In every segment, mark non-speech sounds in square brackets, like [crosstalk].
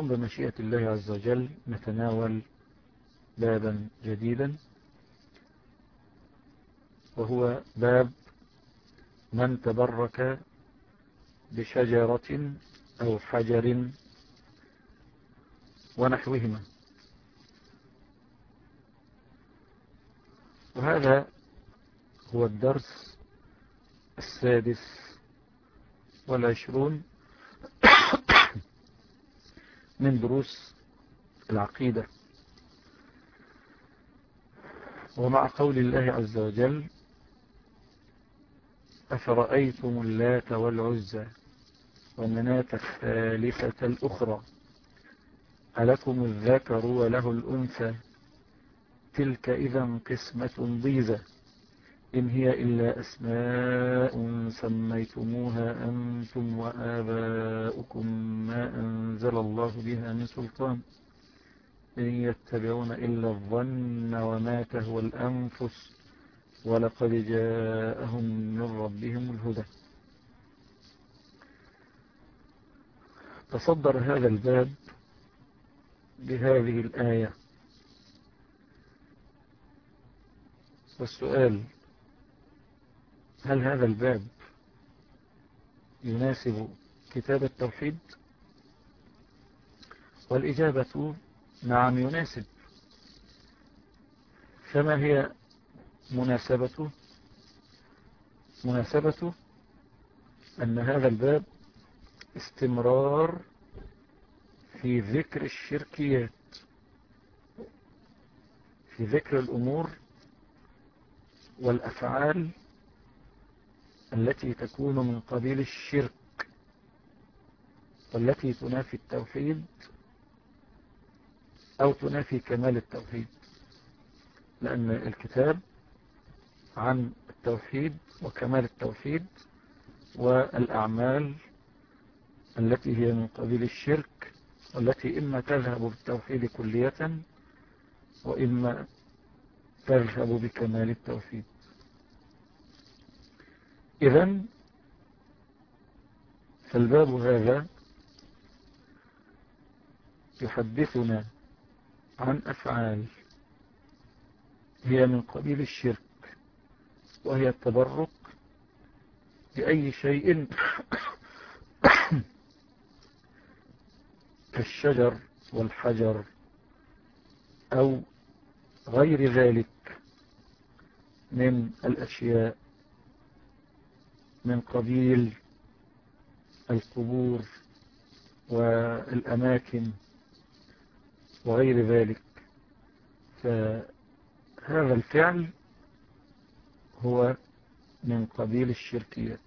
بمشيئة الله عز وجل نتناول بابا جديدا وهو باب من تبرك بشجرة أو حجر ونحوهما. وهذا هو الدرس السادس والعشرون. من دروس العقيدة. ومع قول الله عز وجل أفرأيتم اللات والعزى ومناة الثالثة الأخرى ألكم الذكر وله الأنثى؟ تلك إذا قسمة ضيزة إن هي إلا أسماء سميتموها أنتم وآباؤكم. أنزل الله بها من سلطان. إن يتبعون إلا الظن وما تهوى الأنفس. ولقد جاءهم من ربهم الهدى. تصدر هذا الباب بهذه الآية. والسؤال هل هذا الباب يناسب كتاب التوحيد؟ والإجابة نعم يناسب. فما هي مناسبته؟ مناسبته أن هذا الباب استمرار في ذكر الشركيات في ذكر الأمور والأفعال التي تكون من قبيل الشرك والتي تنافي التوحيد أو تنافي كمال التوحيد لأن الكتاب عن التوحيد وكمال التوحيد والأعمال التي هي من قبيل الشرك والتي إما تذهب بالتوحيد كلية وإما تذهب بكمال التوحيد. إذا فالباب هذا يحدثنا عن أفعال. هي من قبيل الشرك وهي التبرك بأي شيء [coughs] كالشجر والحجر أو غير ذلك من الأشياء من قبيل القبور والأماكن. وغير ذلك. فهذا الفعل هو من قبيل الشركيات.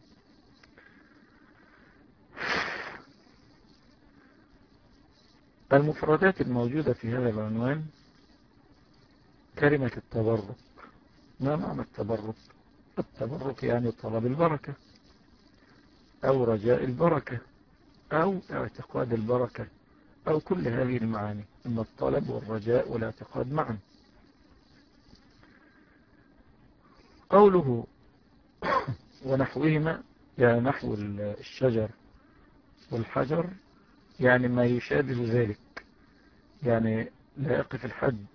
المفردات الموجودة في هذا العنوان كلمة التبرك. ما معنى التبرك؟ التبرك يعني طلب البركة أو رجاء البركة أو اعتقاد البركة. أو كل هذه المعاني إن الطلب والرجاء والاعتقاد معا. قوله [coughs] ونحوهما يعني نحو الشجر والحجر يعني ما يشابه ذلك. يعني لا يقف الحد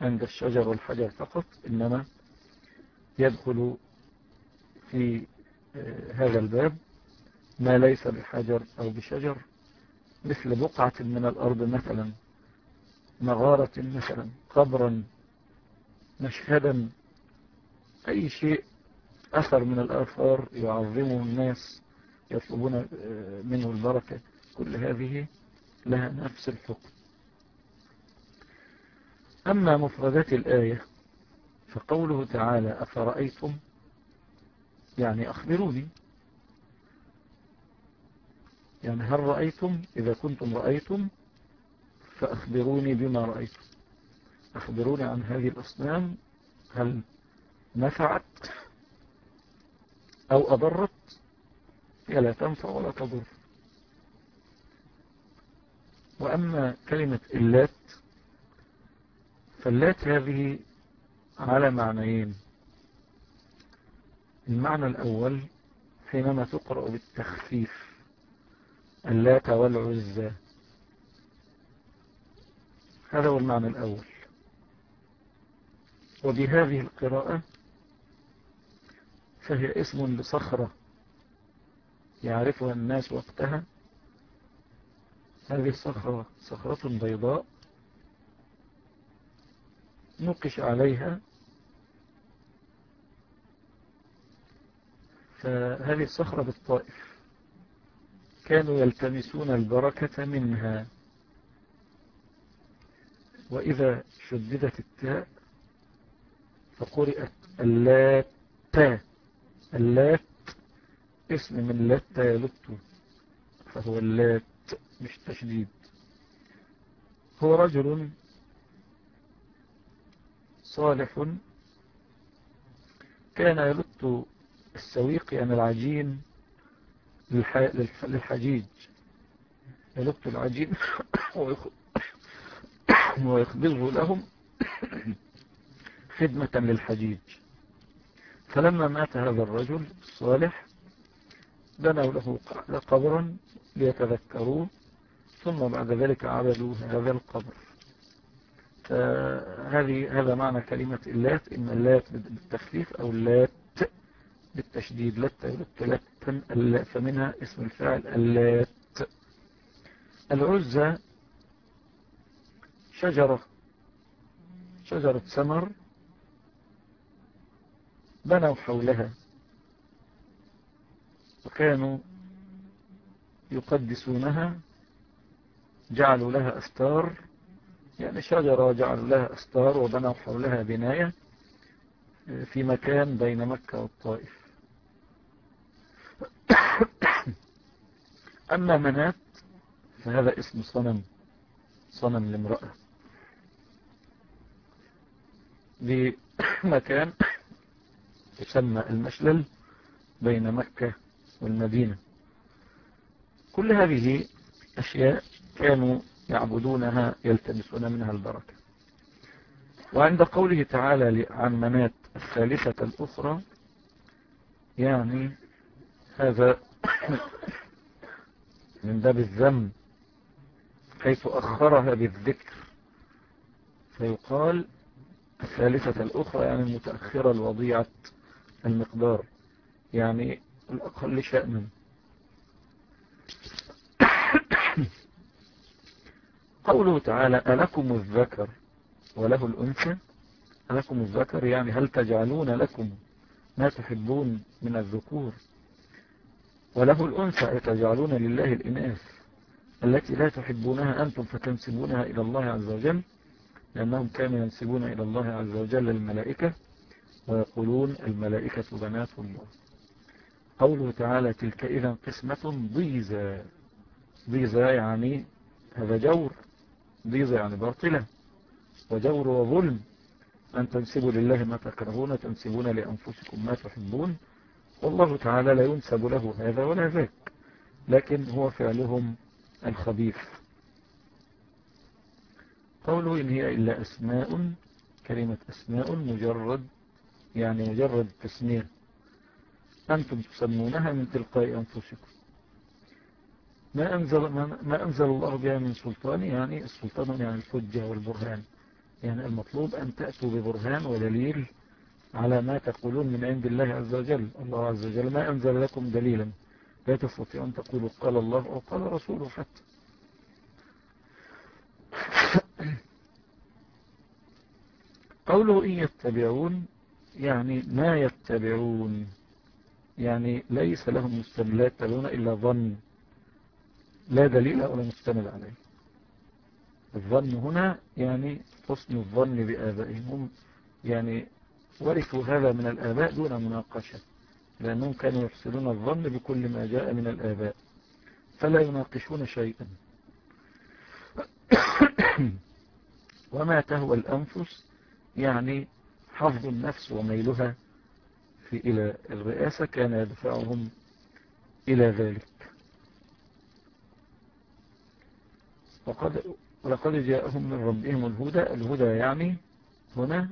عند الشجر والحجر فقط إنما يدخل في هذا الباب ما ليس بحجر أو بشجر. مثل بقعة من الأرض مثلا مغارة مثلا قبرا مشهدا أي شيء أثر من الآثار يعظمه الناس يطلبون منه البركة. كل هذه لها نفس الحكم. أما مفردات الآية فقوله تعالى أفرأيتم؟ يعني أخبروني. يعني هل رأيتم؟ إذا كنتم رأيتم فأخبروني بما رأيتم. أخبروني عن هذه الأصنام هل نفعت أو أضرت؟ هي لا تنفع ولا تضر. وأما كلمة اللات فاللات هذه على معنيين. المعنى الأول حينما تقرأ بالتخفيف. اللات والعزى هذا هو المعنى الأول. وبهذه القراءة فهي اسم لصخرة يعرفها الناس وقتها. هذه الصخرة صخرة بيضاء نقش عليها. فهذه الصخرة بالطائف. كانوا يلتمسون البركة منها. وإذا شددت التاء فقرئت اللات اللات اسم من لات يلت فهو اللات مش تشديد. هو رجل صالح كان يلت السويق يعني العجين للحجيج. يلت العجين [coughs] [coughs] ويخبزه لهم [coughs] خدمة للحجيج. فلما مات هذا الرجل الصالح بنوا له قبرا ليتذكروه ثم بعد ذلك عبدوا هذا القبر. هذه هذا معنى كلمة اللات إما اللات بالتخفيف أو اللات بالتشديد لت يلت لتا فمنها اسم الفاعل اللات. العزة شجرة. شجرة سمر. بنوا حولها. وكانوا يقدسونها. جعلوا لها أستار. يعني شجرة جعلوا لها أستار وبنوا حولها بناية في مكان بين مكة والطائف. [coughs] أما منات فهذا اسم صنم صنم لامرأة. بمكان [coughs] يسمى المشلل بين مكة والمدينة. كل هذه أشياء كانوا يعبدونها يلتمسون منها البركة. وعند قوله تعالى عن منات الثالثة الأخرى يعني هذا [coughs] من باب الذم حيث أخرها بالذكر. فيقال الثالثة الأخرى يعني المتأخرة الوضيعة المقدار يعني الأقل شأنا [coughs] قوله تعالى ألكم الذكر وله الأنثى؟ ألكم الذكر يعني هل تجعلون لكم ما تحبون من الذكور؟ وله الأنثى تجعلون لله الإناث التي لا تحبونها أنتم فتنسبونها إلى الله عز وجل لأنهم كانوا ينسبون إلى الله عز وجل الملائكة ويقولون الملائكة بنات الله. قوله تعالى تلك إذا قسمة ضيزة ضيزة يعني هذا جور ضيزة يعني باطلة وجور وظلم. أن تنسبوا لله ما تكرهون تنسبون لأنفسكم ما تحبون. والله تعالى لا ينسب له هذا ولا ذاك لكن هو فعلهم الخبيث. قوله إن هي إلا أسماء كلمة أسماء مجرد يعني مجرد تسمية. أنتم تسمونها من تلقاء أنفسكم. ما أنزل, ما أنزل الله بها من سلطان يعني السلطان يعني الحجة والبرهان. يعني المطلوب أن تأتوا ببرهان ودليل على ما تقولون من عند الله عز وجل. الله عز وجل ما أنزل لكم دليلا. لا تستطيع أن تقولوا قال الله أو قال رسوله حتى. [coughs] قوله إن يتبعون يعني ما يتبعون. يعني ليس لهم مستملات تلون إلا ظن. لا دليل ولا مستند عليه. الظن هنا يعني حسن الظن بآبائهم. يعني ورثوا هذا من الآباء دون مناقشة لأنهم كانوا يحسنون الظن بكل ما جاء من الآباء فلا يناقشون شيئا. [coughs] وما تهوى الأنفس يعني حفظ النفس وميلها في إلى الرئاسة كان يدفعهم إلى ذلك. وقد ولقد جاءهم من ربهم الهدى الهدى يعني هنا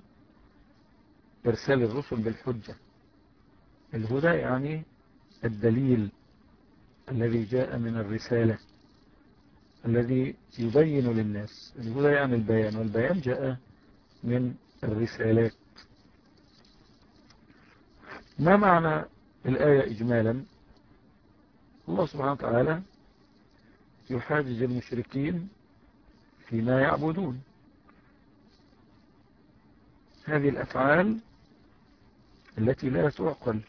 إرسال الرسل بالحجة. الهدى يعني الدليل الذي جاء من الرسالة الذي يبين للناس. الهدى يعني البيان والبيان جاء من الرسالات. ما معنى الآية إجمالا؟ الله سبحانه وتعالى يحاجج المشركين فيما يعبدون. هذه الأفعال التي لا تعقل.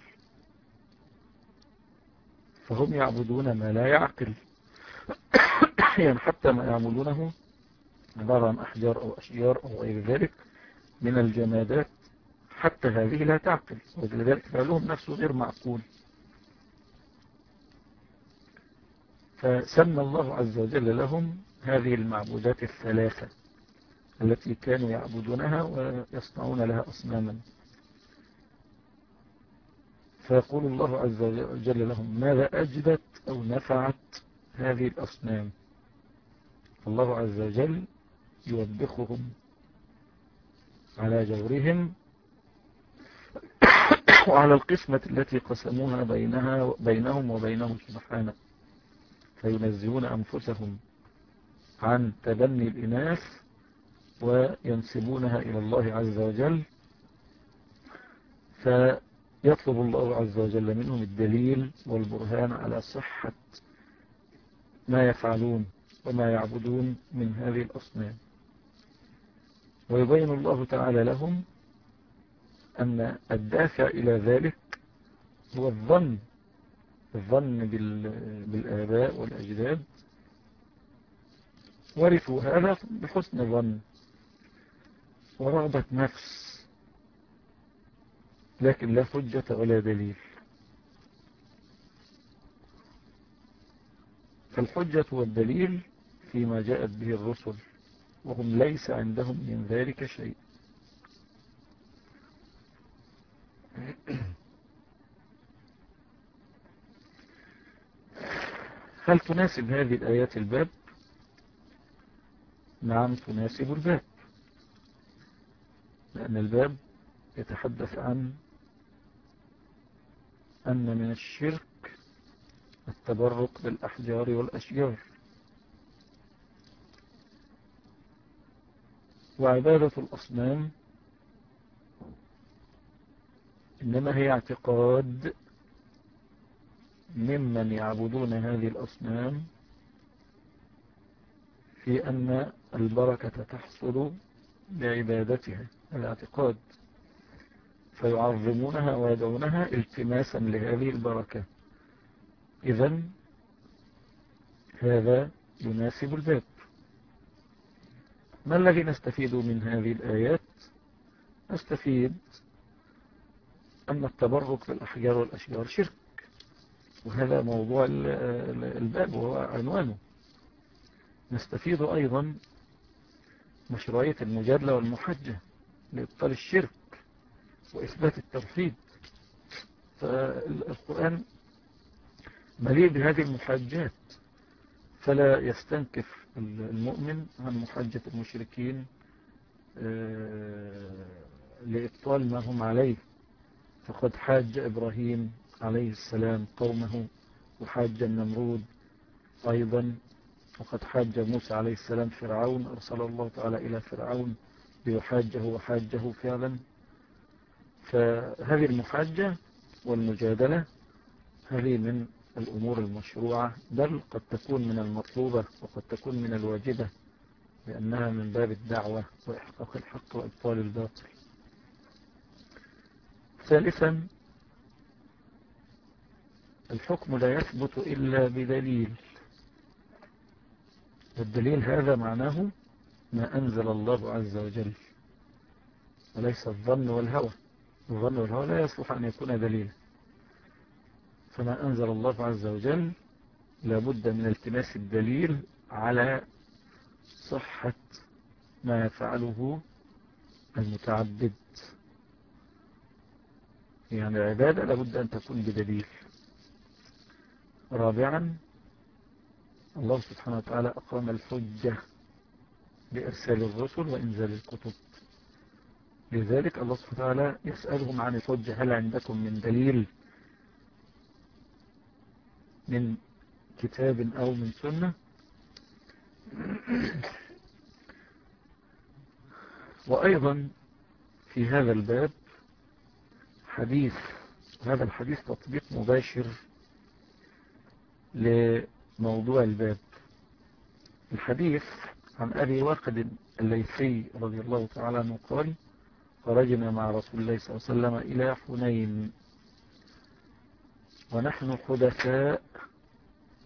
فهم يعبدون ما لا يعقل. يعني حتى ما يعملونه عبارة عن أحجار أو أشجار أو غير ذلك من الجمادات حتى هذه لا تعقل. ولذلك فعلهم نفسه غير معقول. فسمى الله عز وجل لهم هذه المعبودات الثلاثة التي كانوا يعبدونها ويصنعون لها أصناما. فيقول الله عز وجل لهم ماذا أجدت أو نفعت هذه الأصنام؟ الله عز وجل يوبخهم على جورهم وعلى القسمة التي قسموها بينها بينهم وبينهم سبحانه فينزهون أنفسهم عن تبني الإناث وينسبونها إلى الله عز وجل. فيطلب الله عز وجل منهم الدليل والبرهان على صحة ما يفعلون وما يعبدون من هذه الأصنام. ويبين الله تعالى لهم أن الدافع إلى ذلك هو الظن الظن بالآباء والأجداد. ورثوا هذا بحسن ظن ورغبة نفس. لكن لا حجة ولا دليل. فالحجة والدليل فيما جاءت به الرسل وهم ليس عندهم من ذلك شيء. هل تناسب هذه الآيات الباب؟ نعم تناسب الباب لأن الباب يتحدث عن أن من الشرك التبرك بالأحجار والأشجار. وعبادة الأصنام إنما هي اعتقاد ممن يعبدون هذه الأصنام في أن البركة تحصل بعبادتها الاعتقاد. فيعظمونها ويدعونها التماسا لهذه البركة. إذا هذا يناسب الباب. ما الذي نستفيد من هذه الآيات؟ نستفيد أن التبرك بالأحجار والأشجار شرك وهذا موضوع الباب وهو عنوانه. نستفيد أيضا مشروعية المجادلة والمحجة لإبطال الشرك. وإثبات التوحيد فالقرآن مليء بهذه المحاجات فلا يستنكف المؤمن عن محجة المشركين آه، لإبطال ما هم عليه. فقد حاج إبراهيم عليه السلام قومه وحاج النمرود أيضا. وقد حاج موسى عليه السلام فرعون أرسل الله تعالى إلى فرعون ليحاجه وحاجه فعلا. فهذه المحاجة والمجادلة هذه من الأمور المشروعة بل قد تكون من المطلوبة وقد تكون من الواجبة لأنها من باب الدعوة وإحقاق الحق وإبطال الباطل. ثالثا الحكم لا يثبت إلا بدليل. والدليل هذا معناه ما أنزل الله عز وجل وليس الظن والهوى. الظن والهوى لا يصلح أن يكون دليلا. فما أنزل الله عز وجل لابد من التماس الدليل على صحة ما يفعله المتعبد. يعني العبادة لابد أن تكون بدليل. رابعا الله سبحانه وتعالى أقام الحجة بإرسال الرسل وإنزال الكتب. لذلك الله سبحانه وتعالى يسألهم عن الحجة هل عندكم من دليل من كتاب أو من سنة؟ وأيضا في هذا الباب حديث هذا الحديث تطبيق مباشر لموضوع الباب. الحديث عن أبي واقد الليثي رضي الله تعالى عنه قال خرجنا مع رسول الله صلى الله عليه وسلم إلى حنين. ونحن حدثاء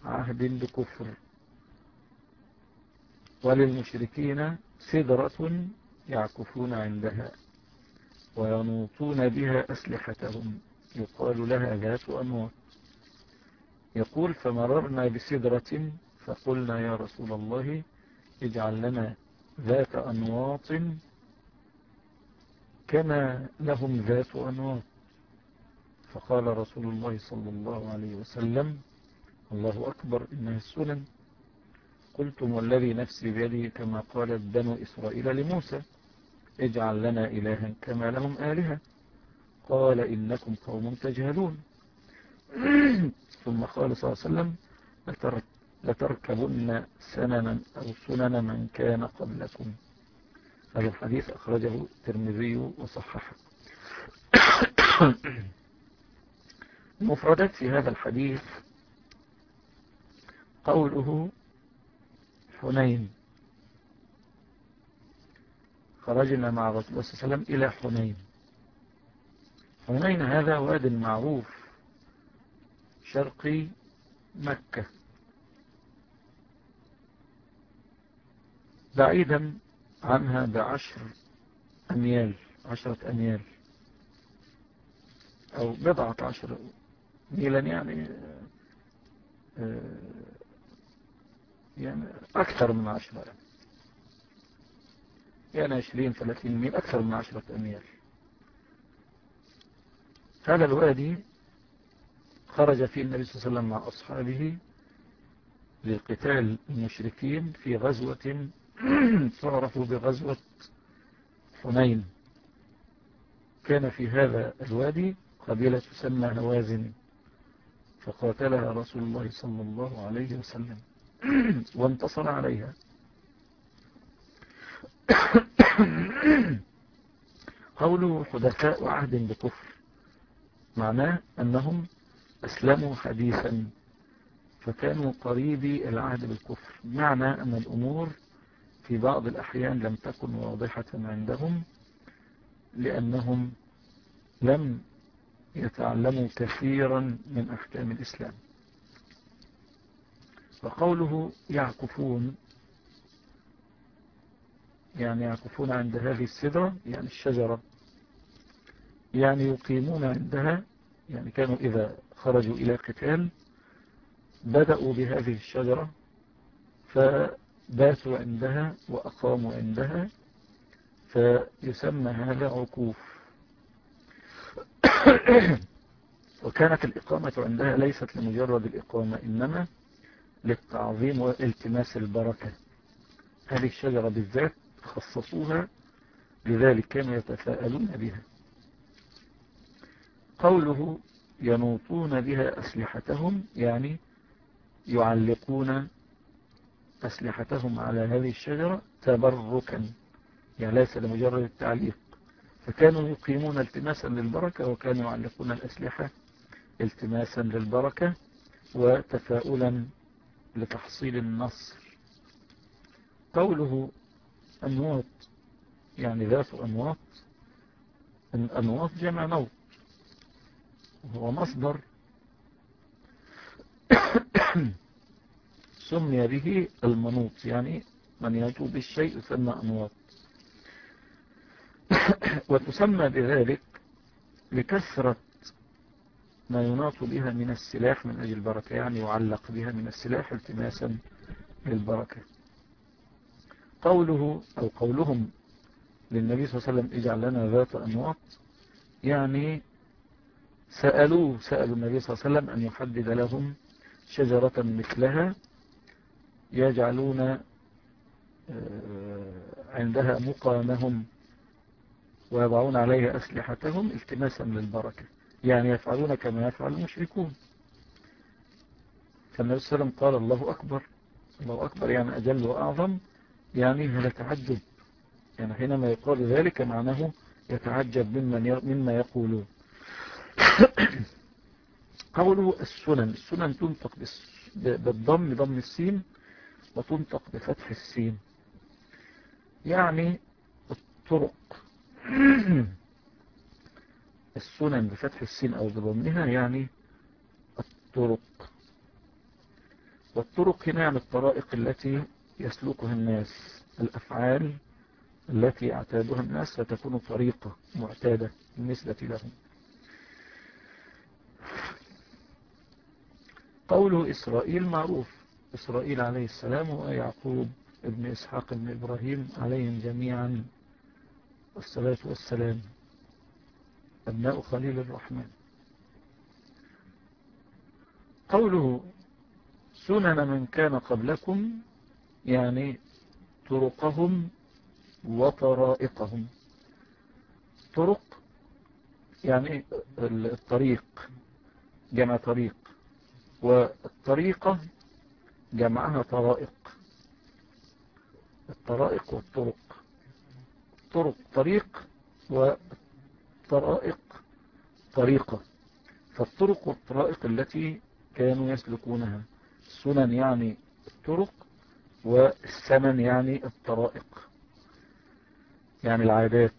عهد بكفر. وللمشركين سدرة يعكفون عندها وينوطون بها أسلحتهم. يقال لها ذات أنواط يقول فمررنا بسدرة فقلنا يا رسول الله اجعل لنا ذات أنواط كما لهم ذات أنواط فقال رسول الله صلى الله عليه وسلم الله أكبر إنها السنن. قلتم والذي نفسي بيده كما قالت بنو إسرائيل لموسى اجعل لنا إلها كما لهم آلهة. قال إنكم قوم تجهلون. [clears throat] ثم قال صلى الله عليه وسلم لتركبن سننا أو سنن من كان قبلكم. هذا الحديث أخرجه الترمذي وصححه. المفردات في هذا الحديث قوله حنين. خرجنا مع رسول الله صلى الله عليه وسلم إلى حنين. حنين هذا واد معروف شرقي مكة. بعيدا عنها بعشر أميال عشرة أميال أو بضعة عشر ميلا يعني يعني أكثر من عشرة. يعني عشرين ثلاثين ميل أكثر من عشرة أميال. هذا الوادي خرج فيه النبي صلى الله عليه وسلم مع أصحابه لقتال المشركين في غزوة [clears throat] تعرفوا بغزوة حنين. كان في هذا الوادي قبيلة تسمى هوازن فقاتلها رسول الله صلى الله عليه وسلم [clears throat] وانتصر عليها. [clears throat] قوله حدثاء عهد بكفر معناه أنهم أسلموا حديثا فكانوا قريبي العهد بالكفر. معنى أن الأمور في بعض الأحيان لم تكن واضحة عندهم لأنهم لم يتعلموا كثيرا من أحكام الإسلام. وقوله يعكفون يعني يعكفون عند هذه السدرة يعني الشجرة يعني يقيمون عندها يعني كانوا إذا خرجوا إلى قتال بدأوا بهذه الشجرة فباتوا عندها وأقاموا عندها فيسمى هذا عكوف. [coughs] وكانت الإقامة عندها ليست لمجرد الإقامة إنما للتعظيم والتماس البركة. هذه الشجرة بالذات خصصوها لذلك كانوا يتفاءلون بها. قوله ينوطون بها أسلحتهم يعني يعلقون أسلحتهم على هذه الشجرة تبركا. يعني ليس لمجرد التعليق. فكانوا يقيمون التماسا للبركة وكانوا يعلقون الأسلحة التماسا للبركة وتفاؤلا لتحصيل النصر. قوله أنواط يعني ذات أنواط الأنواط جمع نوط وهو مصدر. [coughs] سمي به المنوط يعني من يجو بالشيء يسمى أنواط [coughs] وتسمى بذلك لكثرة ما يناط بها من السلاح من أجل البركة يعني يعلق بها من السلاح التماسا للبركة. قوله أو قولهم للنبي صلى الله عليه وسلم اجعل لنا ذات أنواط يعني سألوه سألوا النبي صلى الله عليه وسلم أن يحدد لهم شجرة مثلها يجعلون آه، عندها مقامهم ويضعون عليها أسلحتهم التماسا للبركة. يعني يفعلون كما يفعل المشركون. فالنبي صلى الله عليه وسلم قال الله أكبر. الله أكبر يعني أجل وأعظم. يعني هذا تعجب. يعني حينما يقال ذلك معناه يتعجب ممن مما يقولون. [coughs] قوله السنن. السنن تنطق بالضم ضم السين. وتنطق بفتح السين. يعني الطرق. [clears throat] السنن بفتح السين أو بضمها يعني الطرق. والطرق هنا يعني الطرائق التي يسلكها الناس الأفعال التي اعتادها الناس فتكون طريقة معتادة بالنسبة لهم. قوله إسرائيل معروف. إسرائيل عليه السلام ويعقوب ابن إسحاق ابن إبراهيم عليهم جميعا. والصلاة والسلام. أبناء خليل الرحمن. قوله سنن من كان قبلكم يعني طرقهم وطرائقهم. طرق يعني الطريق جمع طريق. والطريقة جمعها طرائق. الطرائق والطرق. طرق طريق وطرائق طريقة. فالطرق والطرائق التي كانوا يسلكونها. السنن يعني الطرق والسنن يعني الطرائق. يعني العادات.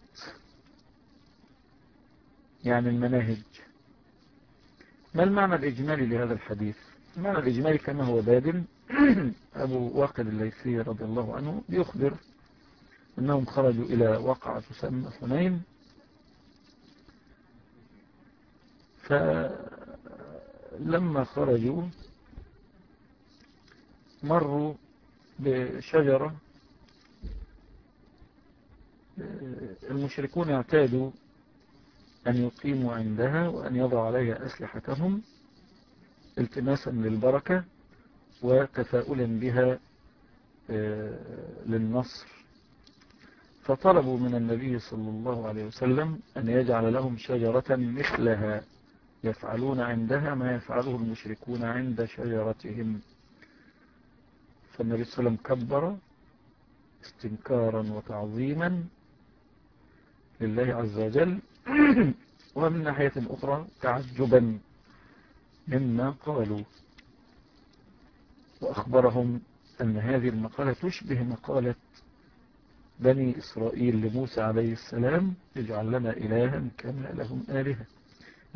يعني المناهج. ما المعنى الإجمالي لهذا الحديث؟ المعنى الإجمالي كما هو بادل [clears throat] أبو واقد الليثي رضي الله عنه يخبر أنهم خرجوا إلى وقعة تسمى حنين فلما خرجوا مروا بشجرة. المشركون اعتادوا أن يقيموا عندها وأن يضعوا عليها أسلحتهم التماسا للبركة. وتفاؤلا بها آه، للنصر. فطلبوا من النبي صلى الله عليه وسلم أن يجعل لهم شجرة مثلها يفعلون عندها ما يفعله المشركون عند شجرتهم. فالنبي صلى الله عليه وسلم كبر استنكارا وتعظيما لله عز وجل ومن ناحية أخرى تعجبا مما قالوا. وأخبرهم أن هذه المقالة تشبه مقالة بني إسرائيل لموسى عليه السلام اجعل لنا إلها كما لهم آلهة.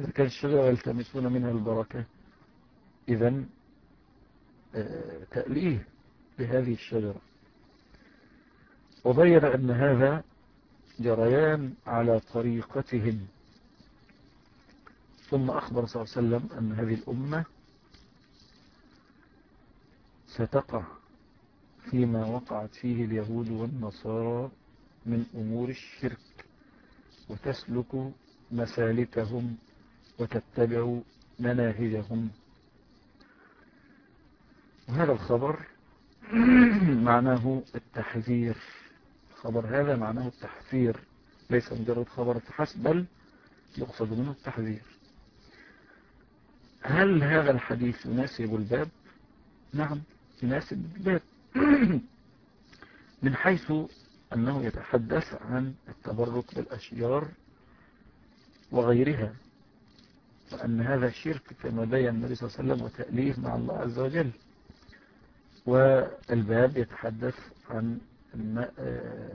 إذا كان الشجرة يلتمسون منها البركة إذا آه، تأليه بهذه الشجرة. وبين أن هذا جريان على طريقتهم. ثم أخبر صلى الله عليه وسلم أن هذه الأمة ستقع فيما وقعت فيه اليهود والنصارى من أمور الشرك وتسلك مسالكهم وتتبع مناهجهم. وهذا الخبر [clears throat] معناه التحذير. خبر هذا معناه التحذير ليس مجرد خبر فحسب بل يقصد منه التحذير. هل هذا الحديث يناسب الباب؟ نعم. يناسب الباب [clears throat] من حيث أنه يتحدث عن التبرك بالأشجار وغيرها وأن هذا شرك كما بين النبي صلى الله عليه وسلم وتأليف مع الله عز وجل. والباب يتحدث عن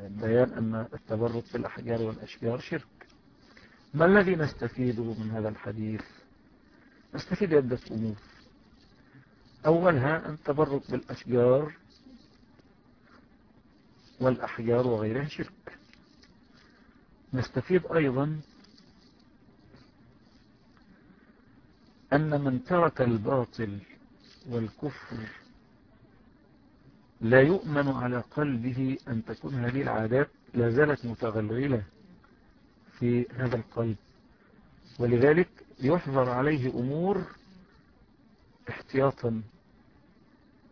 بيان أن التبرك بالأحجار والأشجار شرك. ما الذي نستفيده من هذا الحديث؟ نستفيد عدة أمور. أولها التبرك بالأشجار والأحجار وغيرها شرك. نستفيد أيضا أن من ترك الباطل والكفر لا يؤمن على قلبه أن تكون هذه العادات لا زالت متغلغلة في هذا القلب. ولذلك يحظر عليه أمور احتياطا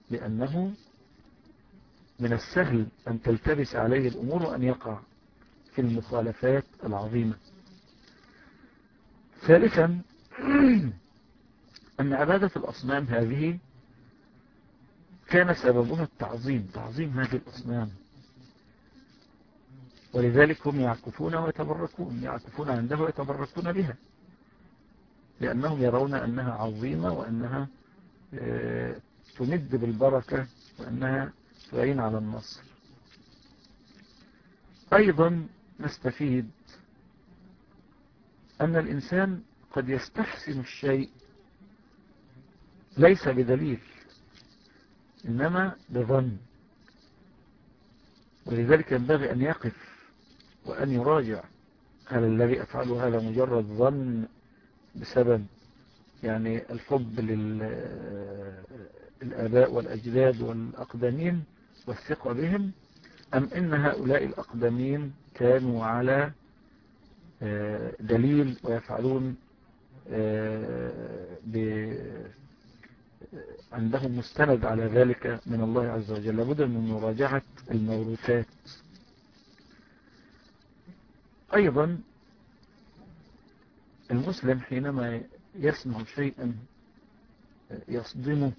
لأنه من السهل أن تلتبس عليه الأمور وأن يقع في المخالفات العظيمة. ثالثا [clears throat] أن عبادة الأصنام هذه كان سببها التعظيم تعظيم هذه الأصنام. ولذلك هم يعكفون ويتبركون يعكفون عنده ويتبركون بها لأنهم يرون أنها عظيمة وأنها تمد بالبركة وأنها تعين على النصر أيضا نستفيد أن الإنسان قد يستحسن الشيء ليس بدليل إنما بظن. ولذلك ينبغي أن يقف وأن يراجع هل الذي أفعله هذا مجرد ظن بسبب يعني الحب للآباء والأجداد والأقدمين والثقة بهم أم إن هؤلاء الأقدمين كانوا على آه، دليل ويفعلون آه، عندهم مستند على ذلك من الله عز وجل. لابد من مراجعة الموروثات. أيضا المسلم حينما يسمع شيئا يصدمه.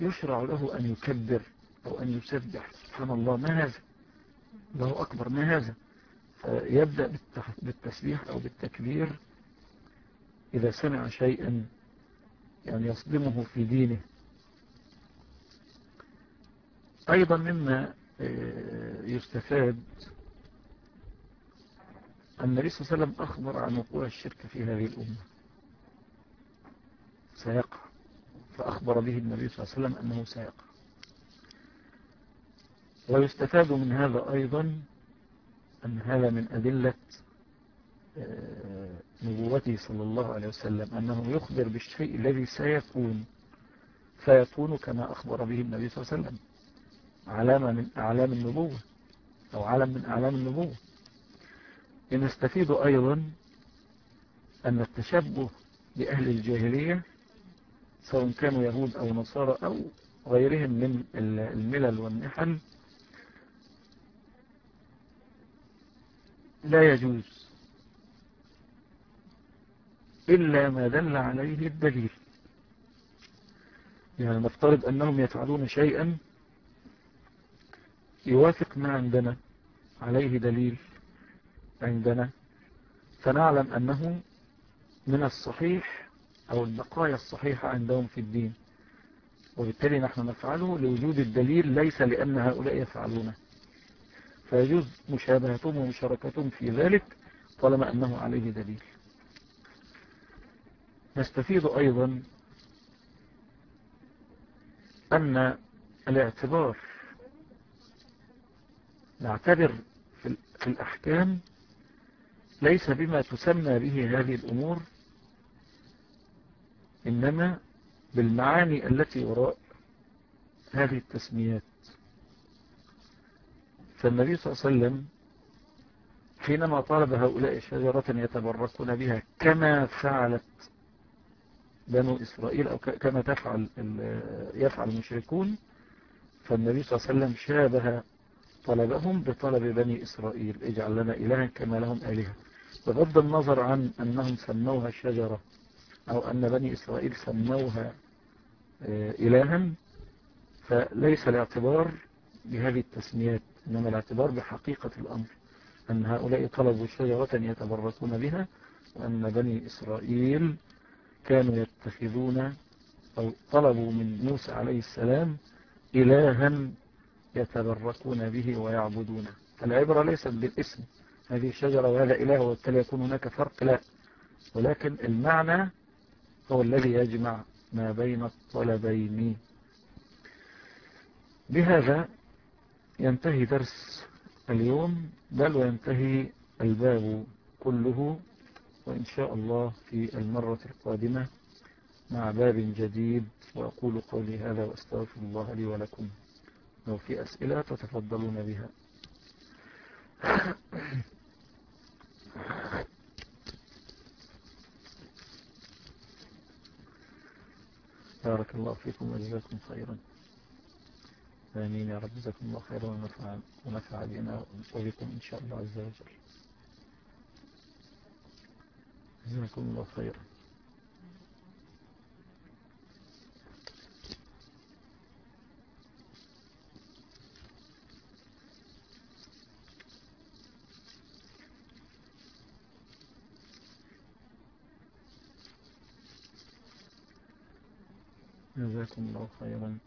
يشرع له أن يكبر أو أن يسبح. سبحان الله ما هذا؟ الله أكبر ما هذا؟ يبدأ بالتسبيح أو بالتكبير إذا سمع شيئا يعني يصدمه في دينه. أيضا مما آه، يستفاد النبي صلى الله عليه وسلم أخبر عن وقوع الشرك في هذه الأمة. سيقع. فأخبر به النبي صلى الله عليه وسلم أنه سيقع. ويستفاد من هذا أيضا أن هذا من أدلة آه، نبوته صلى الله عليه وسلم أنه يخبر بالشيء الذي سيكون فيكون كما أخبر به النبي صلى الله عليه وسلم. علامة من أعلام النبوة أو علم من أعلام النبوة. نستفيد أيضا أن التشبه بأهل الجاهلية سواء كانوا يهود أو نصارى أو غيرهم من الملل والنحل لا يجوز إلا ما دل عليه الدليل. يعني نفترض أنهم يفعلون شيئا يوافق ما عندنا عليه دليل. عندنا. فنعلم أنه من الصحيح أو البقايا الصحيحة عندهم في الدين. وبالتالي نحن نفعله لوجود الدليل ليس لأن هؤلاء يفعلونه. فيجوز مشابهتهم ومشاركتهم في ذلك طالما أنه عليه دليل. نستفيد أيضا أن الاعتبار نعتبر في الأحكام ليس بما تسمى به هذه الأمور إنما بالمعاني التي وراء هذه التسميات. فالنبي صلى الله عليه وسلم حينما طلب هؤلاء شجرة يتبركون بها كما فعلت بنو إسرائيل أو كما تفعل يفعل المشركون فالنبي صلى الله عليه وسلم شابه طلبهم بطلب بني إسرائيل اجعل لنا إلها كما لهم آلهة. بغض النظر عن أنهم سموها شجرة أو أن بني إسرائيل سموها آه، إلها فليس الاعتبار بهذه التسميات إنما الاعتبار بحقيقة الأمر أن هؤلاء طلبوا شجرة يتبركون بها وأن بني إسرائيل كانوا يتخذون أو طلبوا من موسى عليه السلام إلها يتبركون به ويعبدونه. العبرة ليست بالاسم. هذه الشجرة وهذا إله وبالتالي يكون هناك فرق لا. ولكن المعنى هو الذي يجمع ما بين الطلبين. بهذا ينتهي درس اليوم بل وينتهي الباب كله وإن شاء الله في المرة القادمة مع باب جديد. وأقول قولي هذا وأستغفر الله لي ولكم. لو في أسئلة تتفضلون بها. بارك الله فيكم وجزاكم خيرا. آمين يا رب. جزاكم الله خيرا ونفع, ونفع بنا وبكم إن شاء الله عز وجل. جزاكم الله خيرا. جزاكم الله خيرا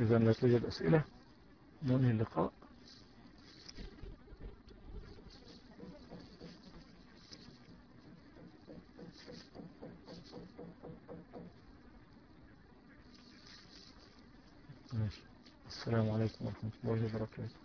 إذا لا توجد أسئلة ننهي اللقاء. السلام عليكم ورحمة الله وبركاته.